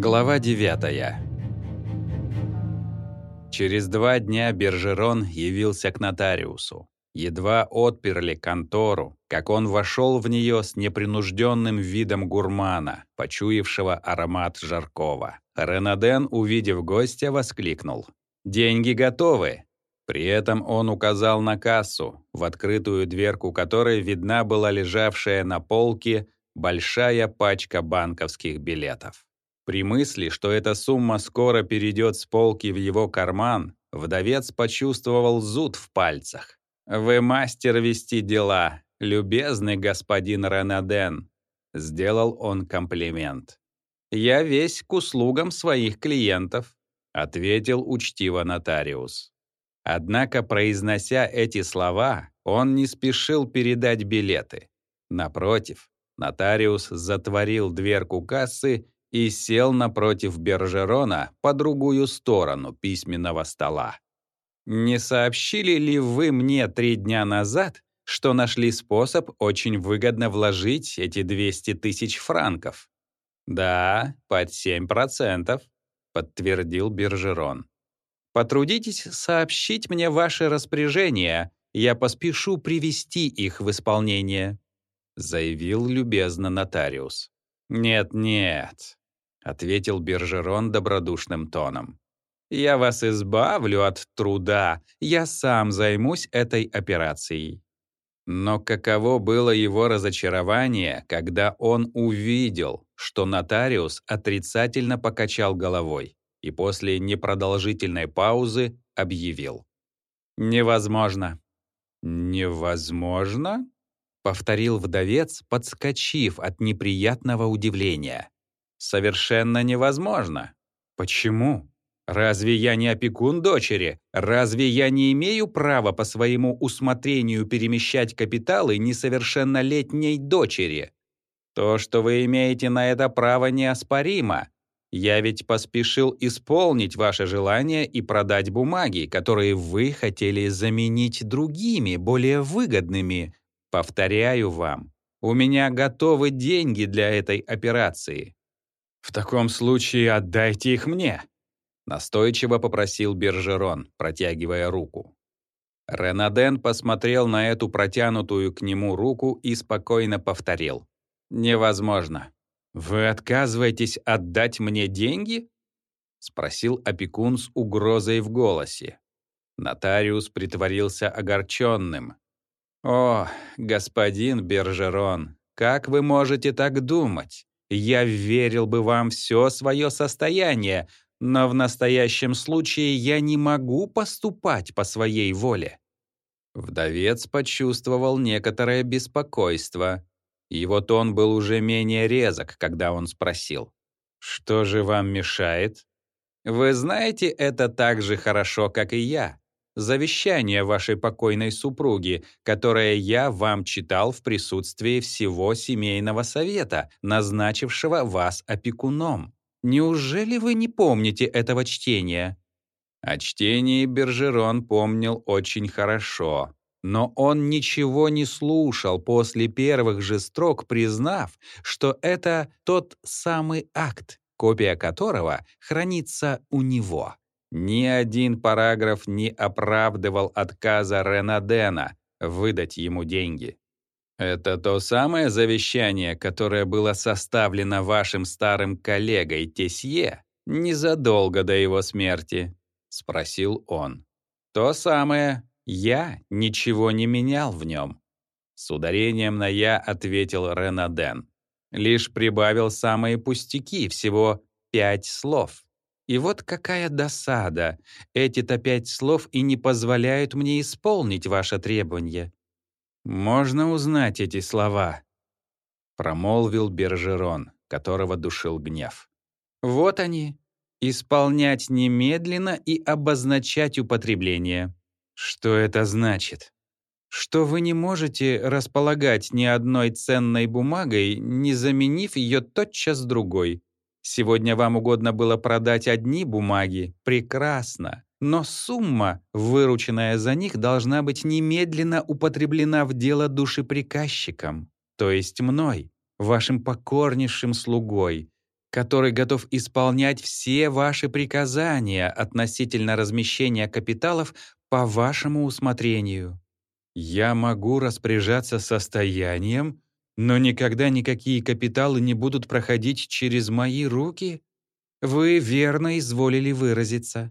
Глава 9 Через два дня Бержерон явился к нотариусу. Едва отперли контору, как он вошел в нее с непринужденным видом гурмана, почуявшего аромат жаркого. Ренаден, увидев гостя, воскликнул. «Деньги готовы!» При этом он указал на кассу, в открытую дверку которой видна была лежавшая на полке большая пачка банковских билетов. При мысли, что эта сумма скоро перейдет с полки в его карман, вдовец почувствовал зуд в пальцах. «Вы мастер вести дела, любезный господин Ренаден», — сделал он комплимент. «Я весь к услугам своих клиентов», — ответил учтиво нотариус. Однако, произнося эти слова, он не спешил передать билеты. Напротив, нотариус затворил дверку кассы и сел напротив Бержерона по другую сторону письменного стола. «Не сообщили ли вы мне три дня назад, что нашли способ очень выгодно вложить эти 200 тысяч франков?» «Да, под 7%, — подтвердил Бержерон. «Потрудитесь сообщить мне ваши распоряжения, я поспешу привести их в исполнение», — заявил любезно нотариус. «Нет-нет, — ответил Бержерон добродушным тоном. «Я вас избавлю от труда, я сам займусь этой операцией». Но каково было его разочарование, когда он увидел, что нотариус отрицательно покачал головой и после непродолжительной паузы объявил. «Невозможно». «Невозможно?» — повторил вдовец, подскочив от неприятного удивления. Совершенно невозможно. Почему? Разве я не опекун дочери? Разве я не имею права по своему усмотрению перемещать капиталы несовершеннолетней дочери? То, что вы имеете на это право, неоспоримо. Я ведь поспешил исполнить ваше желание и продать бумаги, которые вы хотели заменить другими, более выгодными. Повторяю вам, у меня готовы деньги для этой операции. «В таком случае отдайте их мне», — настойчиво попросил Бержерон, протягивая руку. Ренаден посмотрел на эту протянутую к нему руку и спокойно повторил. «Невозможно. Вы отказываетесь отдать мне деньги?» — спросил опекун с угрозой в голосе. Нотариус притворился огорченным. «О, господин Бержерон, как вы можете так думать? Я верил бы вам все свое состояние, но в настоящем случае я не могу поступать по своей воле». Вдовец почувствовал некоторое беспокойство. Его тон был уже менее резок, когда он спросил. «Что же вам мешает?» «Вы знаете это так же хорошо, как и я завещание вашей покойной супруги, которое я вам читал в присутствии всего семейного совета, назначившего вас опекуном. Неужели вы не помните этого чтения?» О чтении Бержерон помнил очень хорошо, но он ничего не слушал после первых же строк, признав, что это тот самый акт, копия которого хранится у него. Ни один параграф не оправдывал отказа Ренадена выдать ему деньги. «Это то самое завещание, которое было составлено вашим старым коллегой Тесье незадолго до его смерти?» — спросил он. «То самое. Я ничего не менял в нем». С ударением на «я» ответил Ренаден. Лишь прибавил самые пустяки, всего пять слов. И вот какая досада. Эти-то пять слов и не позволяют мне исполнить ваше требование. Можно узнать эти слова, промолвил Бержерон, которого душил гнев. Вот они. Исполнять немедленно и обозначать употребление. Что это значит? Что вы не можете располагать ни одной ценной бумагой, не заменив ее тотчас другой. Сегодня вам угодно было продать одни бумаги. Прекрасно. Но сумма, вырученная за них, должна быть немедленно употреблена в дело душеприказчиком, то есть мной, вашим покорнейшим слугой. который готов исполнять все ваши приказания относительно размещения капиталов по вашему усмотрению. Я могу распоряжаться состоянием, но никогда никакие капиталы не будут проходить через мои руки? Вы верно изволили выразиться.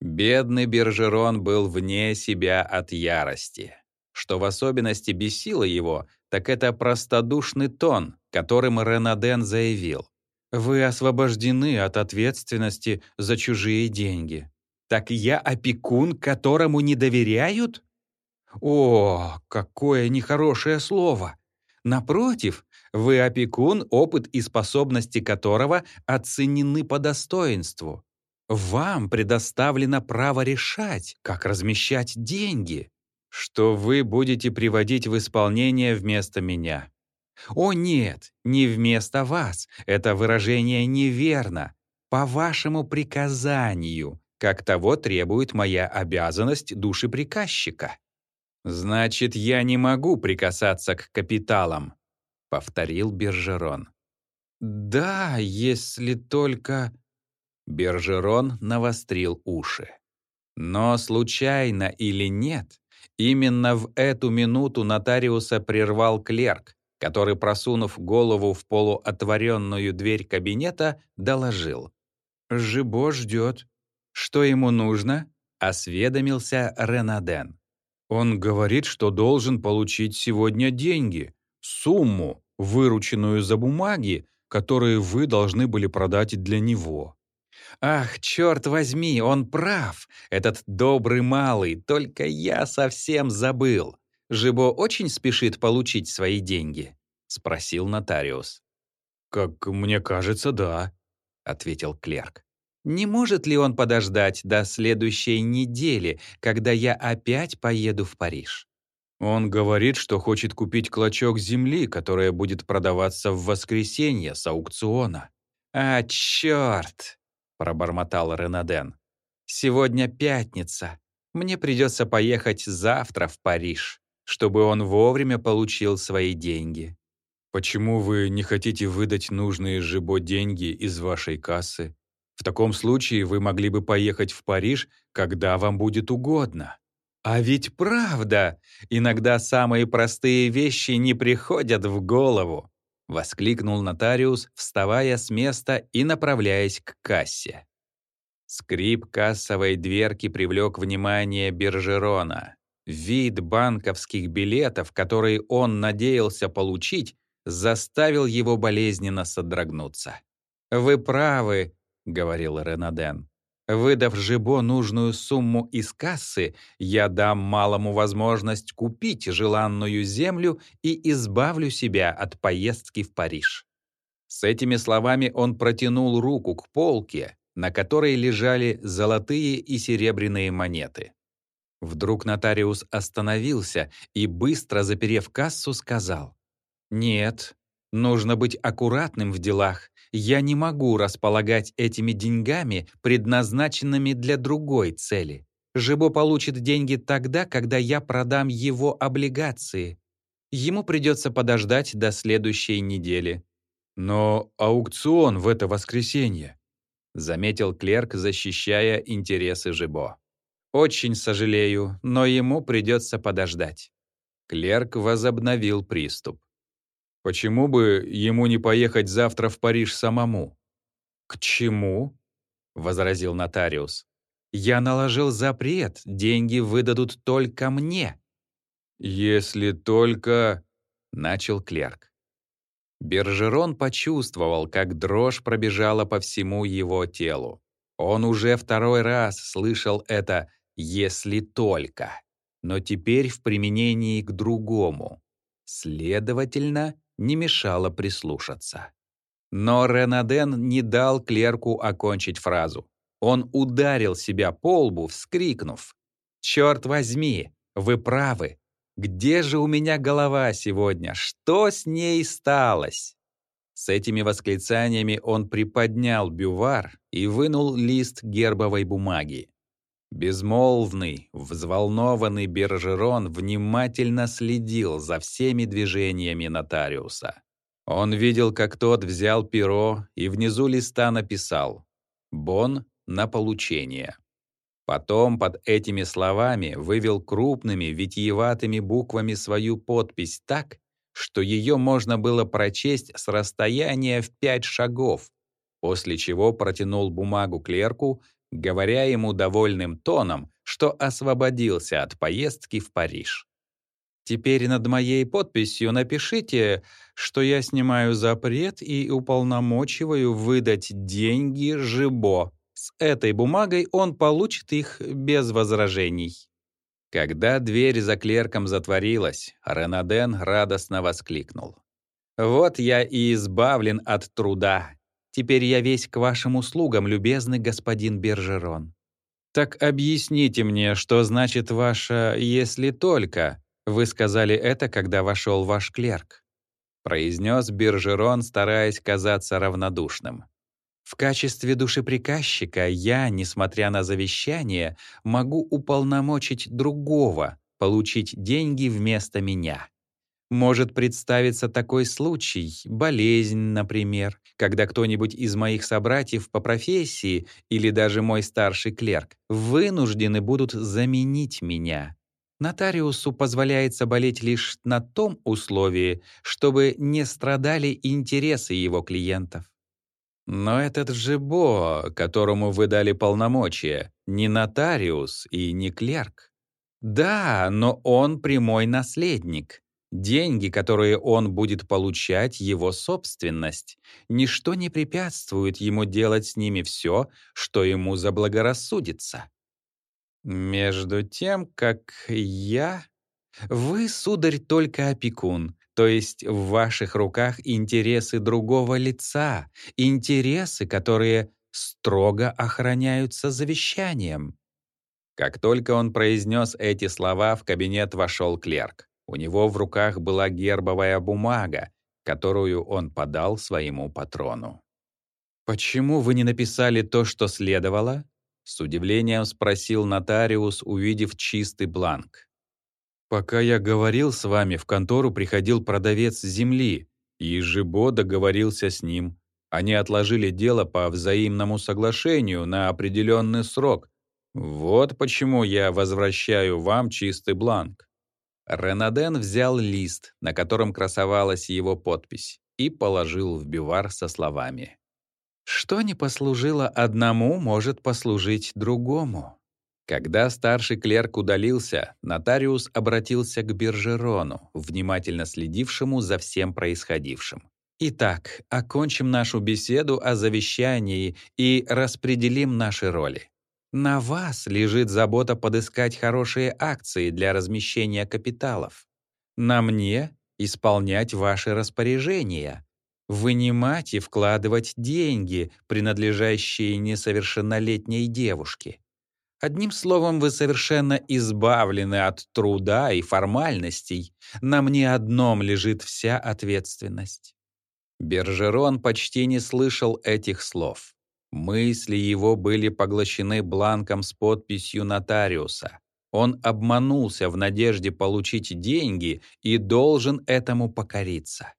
Бедный Бержерон был вне себя от ярости. Что в особенности бесило его, так это простодушный тон, которым Ренаден заявил. «Вы освобождены от ответственности за чужие деньги». «Так я опекун, которому не доверяют?» «О, какое нехорошее слово!» Напротив, вы опекун, опыт и способности которого оценены по достоинству. Вам предоставлено право решать, как размещать деньги, что вы будете приводить в исполнение вместо меня. О нет, не вместо вас, это выражение неверно, по вашему приказанию, как того требует моя обязанность душеприказчика. Значит, я не могу прикасаться к капиталам, повторил Бержерон. Да, если только Бержерон навострил уши. Но случайно или нет, именно в эту минуту нотариуса прервал клерк, который, просунув голову в полуотворенную дверь кабинета, доложил. «Жибо ждет. Что ему нужно?» — осведомился Ренаден. «Он говорит, что должен получить сегодня деньги, сумму, вырученную за бумаги, которые вы должны были продать для него. Ах, черт возьми, он прав, этот добрый малый, только я совсем забыл. Жибо очень спешит получить свои деньги? Спросил нотариус. Как мне кажется, да, ответил клерк. Не может ли он подождать до следующей недели, когда я опять поеду в Париж? Он говорит, что хочет купить клочок земли, которая будет продаваться в воскресенье с аукциона. А, черт! — пробормотал Ренаден. «Сегодня пятница. Мне придется поехать завтра в Париж, чтобы он вовремя получил свои деньги». «Почему вы не хотите выдать нужные Жибо деньги из вашей кассы? В таком случае вы могли бы поехать в Париж, когда вам будет угодно». «А ведь правда! Иногда самые простые вещи не приходят в голову!» — воскликнул нотариус, вставая с места и направляясь к кассе. Скрип кассовой дверки привлек внимание Бержерона. Вид банковских билетов, которые он надеялся получить, заставил его болезненно содрогнуться. «Вы правы», — говорил Ренаден. Выдав Жибо нужную сумму из кассы, я дам малому возможность купить желанную землю и избавлю себя от поездки в Париж. С этими словами он протянул руку к полке, на которой лежали золотые и серебряные монеты. Вдруг нотариус остановился и, быстро заперев кассу, сказал, «Нет, нужно быть аккуратным в делах. Я не могу располагать этими деньгами, предназначенными для другой цели. Жибо получит деньги тогда, когда я продам его облигации. Ему придется подождать до следующей недели. Но аукцион в это воскресенье, заметил клерк, защищая интересы Жибо. Очень сожалею, но ему придется подождать. Клерк возобновил приступ. Почему бы ему не поехать завтра в Париж самому? К чему? возразил нотариус. Я наложил запрет, деньги выдадут только мне. Если только начал клерк. Бержерон почувствовал, как дрожь пробежала по всему его телу. Он уже второй раз слышал это «если только», но теперь в применении к другому. Следовательно, не мешало прислушаться. Но Ренаден не дал клерку окончить фразу. Он ударил себя по лбу, вскрикнув. «Черт возьми, вы правы. Где же у меня голова сегодня? Что с ней сталось?» С этими восклицаниями он приподнял бювар и вынул лист гербовой бумаги. Безмолвный, взволнованный Бержерон внимательно следил за всеми движениями нотариуса. Он видел, как тот взял перо и внизу листа написал «Бон на получение». Потом под этими словами вывел крупными витиеватыми буквами свою подпись так, что ее можно было прочесть с расстояния в пять шагов, после чего протянул бумагу клерку, говоря ему довольным тоном, что освободился от поездки в Париж. Теперь над моей подписью напишите, что я снимаю запрет и уполномочиваю выдать деньги Жибо. С этой бумагой он получит их без возражений». Когда дверь за клерком затворилась, Ренаден радостно воскликнул. «Вот я и избавлен от труда. Теперь я весь к вашим услугам, любезный господин Бержерон». «Так объясните мне, что значит ваше «если только», «Вы сказали это, когда вошел ваш клерк», — произнес Биржерон, стараясь казаться равнодушным. «В качестве душеприказчика я, несмотря на завещание, могу уполномочить другого получить деньги вместо меня. Может представиться такой случай, болезнь, например, когда кто-нибудь из моих собратьев по профессии или даже мой старший клерк вынуждены будут заменить меня. Нотариусу позволяется болеть лишь на том условии, чтобы не страдали интересы его клиентов. Но этот же Бо, которому вы дали полномочия, не нотариус и не клерк. Да, но он прямой наследник. Деньги, которые он будет получать, его собственность. Ничто не препятствует ему делать с ними все, что ему заблагорассудится. Между тем, как я... Вы, сударь, только опекун, то есть в ваших руках интересы другого лица, интересы, которые строго охраняются завещанием. Как только он произнес эти слова, в кабинет вошел клерк. У него в руках была гербовая бумага, которую он подал своему патрону. «Почему вы не написали то, что следовало?» С удивлением спросил нотариус, увидев чистый бланк. «Пока я говорил с вами, в контору приходил продавец земли, и Жибо договорился с ним. Они отложили дело по взаимному соглашению на определенный срок. Вот почему я возвращаю вам чистый бланк». Ренаден взял лист, на котором красовалась его подпись, и положил в бивар со словами что не послужило одному, может послужить другому. Когда старший клерк удалился, нотариус обратился к Бержерону, внимательно следившему за всем происходившим. Итак, окончим нашу беседу о завещании и распределим наши роли. На вас лежит забота подыскать хорошие акции для размещения капиталов. На мне — исполнять ваши распоряжения, вынимать и вкладывать деньги, принадлежащие несовершеннолетней девушке. Одним словом, вы совершенно избавлены от труда и формальностей. На мне одном лежит вся ответственность. Бержерон почти не слышал этих слов. Мысли его были поглощены бланком с подписью нотариуса. Он обманулся в надежде получить деньги и должен этому покориться.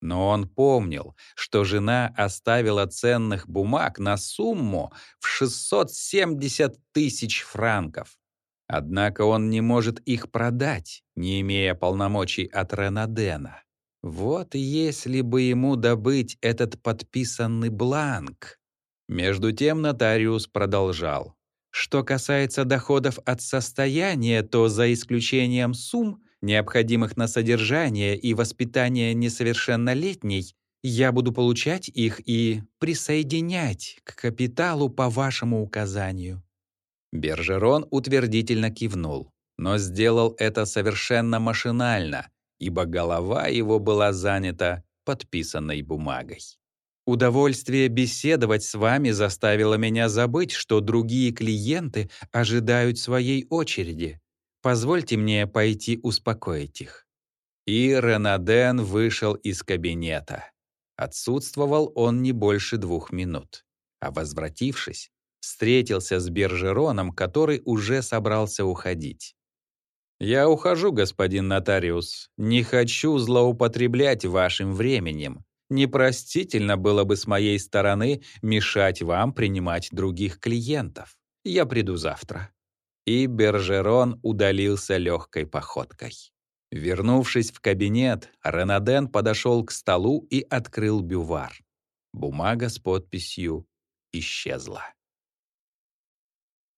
Но он помнил, что жена оставила ценных бумаг на сумму в 670 тысяч франков. Однако он не может их продать, не имея полномочий от Ренадена. Вот если бы ему добыть этот подписанный бланк. Между тем нотариус продолжал. Что касается доходов от состояния, то за исключением сумм, необходимых на содержание и воспитание несовершеннолетней, я буду получать их и присоединять к капиталу по вашему указанию». Бержерон утвердительно кивнул, но сделал это совершенно машинально, ибо голова его была занята подписанной бумагой. Удовольствие беседовать с вами заставило меня забыть, что другие клиенты ожидают своей очереди. Позвольте мне пойти успокоить их». И Ренаден вышел из кабинета. Отсутствовал он не больше двух минут. А возвратившись, встретился с Бержероном, который уже собрался уходить. «Я ухожу, господин нотариус. Не хочу злоупотреблять вашим временем. Непростительно было бы с моей стороны мешать вам принимать других клиентов. Я приду завтра». И Бержерон удалился легкой походкой. Вернувшись в кабинет, Ренаден подошел к столу и открыл бювар. Бумага с подписью исчезла.